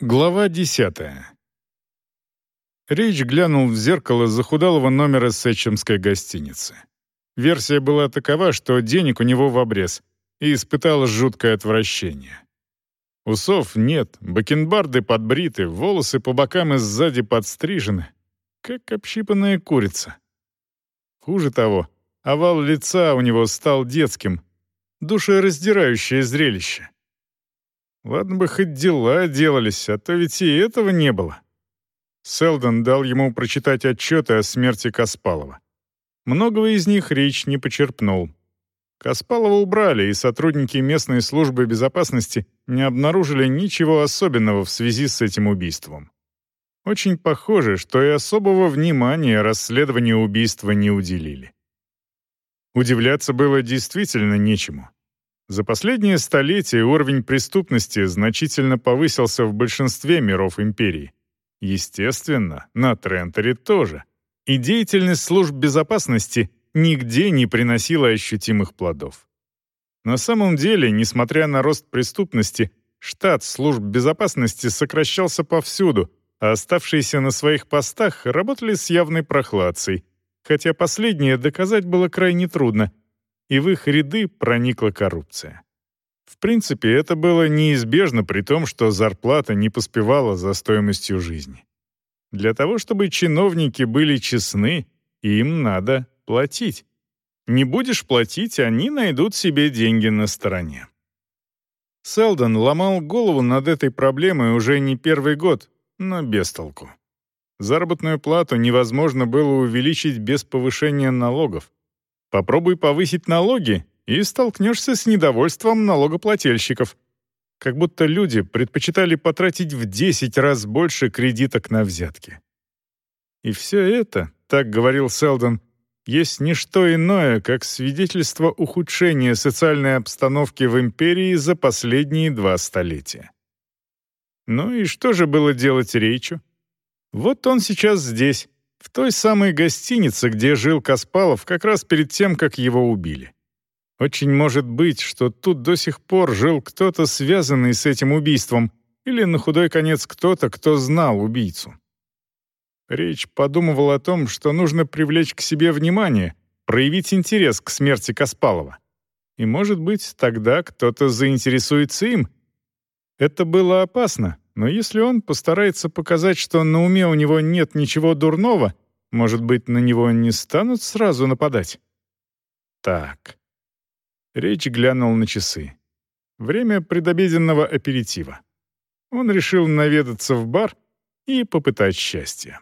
Глава десятая. Рейч глянул в зеркало захудалого номера Сетчемской гостиницы. Версия была такова, что денег у него в обрез, и испытал жуткое отвращение. Усов нет, бакенбарды подбриты, волосы по бокам и сзади подстрижены, как общипанная курица. Хуже того, овал лица у него стал детским, душераздирающее зрелище. Ладно бы хоть дела делались, а то ведь и этого не было. Селдон дал ему прочитать отчеты о смерти Каспалова. Многого из них речь не почерпнул. Каспалова убрали, и сотрудники местной службы безопасности не обнаружили ничего особенного в связи с этим убийством. Очень похоже, что и особого внимания расследованию убийства не уделили. Удивляться было действительно нечему. За последние столетия уровень преступности значительно повысился в большинстве миров империи. Естественно, на Тренторе тоже. И деятельность служб безопасности нигде не приносила ощутимых плодов. На самом деле, несмотря на рост преступности, штат служб безопасности сокращался повсюду, а оставшиеся на своих постах работали с явной прохладцей, хотя последнее доказать было крайне трудно, и в их ряды проникла коррупция. В принципе, это было неизбежно при том, что зарплата не поспевала за стоимостью жизни. Для того, чтобы чиновники были честны, им надо платить. Не будешь платить, они найдут себе деньги на стороне. Селдон ломал голову над этой проблемой уже не первый год, но без толку. Заработную плату невозможно было увеличить без повышения налогов. Попробуй повысить налоги, и столкнешься с недовольством налогоплательщиков. Как будто люди предпочитали потратить в 10 раз больше кредиток на взятки. И все это, так говорил Селдон, есть не что иное, как свидетельство ухудшения социальной обстановки в империи за последние два столетия. Ну и что же было делать Рейчу? Вот он сейчас здесь, в той самой гостинице, где жил Каспалов как раз перед тем, как его убили. Очень может быть, что тут до сих пор жил кто-то, связанный с этим убийством, или на худой конец кто-то, кто знал убийцу. Речь подумывал о том, что нужно привлечь к себе внимание, проявить интерес к смерти Каспалова. И, может быть, тогда кто-то заинтересуется им. Это было опасно, но если он постарается показать, что на уме у него нет ничего дурного, может быть, на него не станут сразу нападать? Так. Речь глянул на часы. Время предобеденного аперитива. Он решил наведаться в бар и попытать счастье.